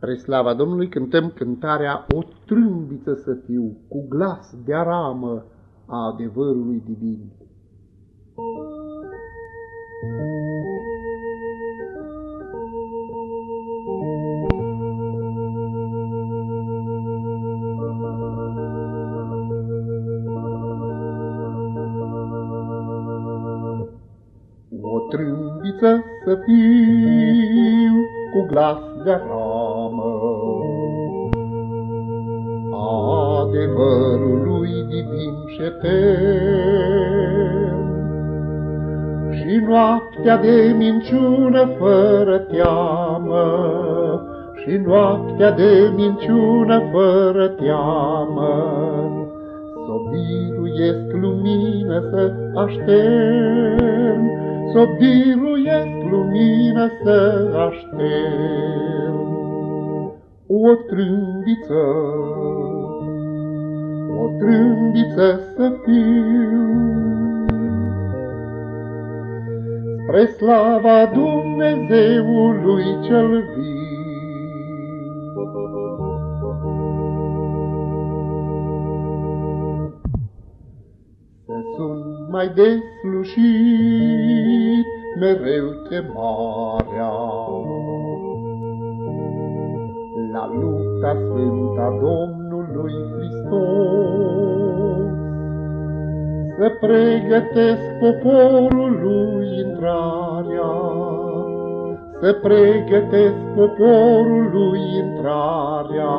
Spre slava Domnului cântăm cântarea O trâmbiță să fiu, cu glas de aramă a adevărului divin. O trâmbiță să fiu, cu glas de aramă, adevărului divin și etern. Și noaptea de minciună fără teamă, și noaptea de minciună fără teamă, S-o biruiesc lumină să aștern, S-o biruiesc lumină să aștern. O trâmbiță, o trâmbiță să fiu, Spre slava Dumnezeului cel viu. Sunt mai deslușit mereu chemarea. La lupta sfânta Domnului Hristos, Să pregătesc poporul lui intrarea, Să pregătesc poporul lui intrarea.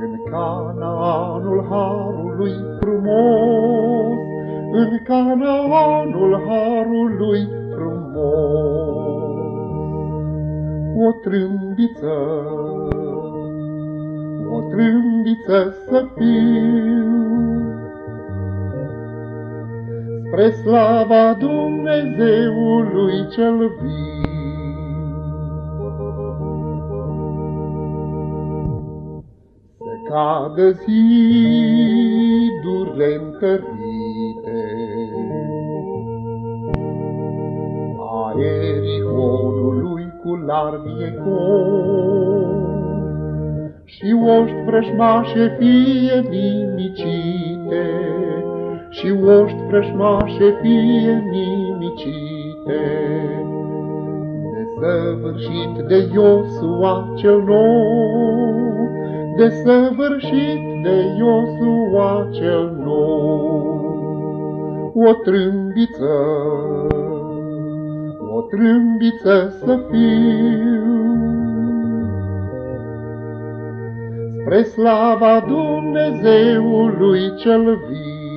În Canaanul Harului frumos, În Canaanul Harului frumos. O trâmbiță, o trâmbiță să fiu, Spre slava Dumnezeului cel viu. cadă zidurile întărite. A Erihonului cu larmi și oști vrășmașe fie nimicite, și oști vrășmașe fie nimicite. Desăvârșit de Iosua cel nou, de săvârșit de Iosua cel nou. O trâmbiță, o trâmbiță să fiu, Spre slava Dumnezeului cel viu.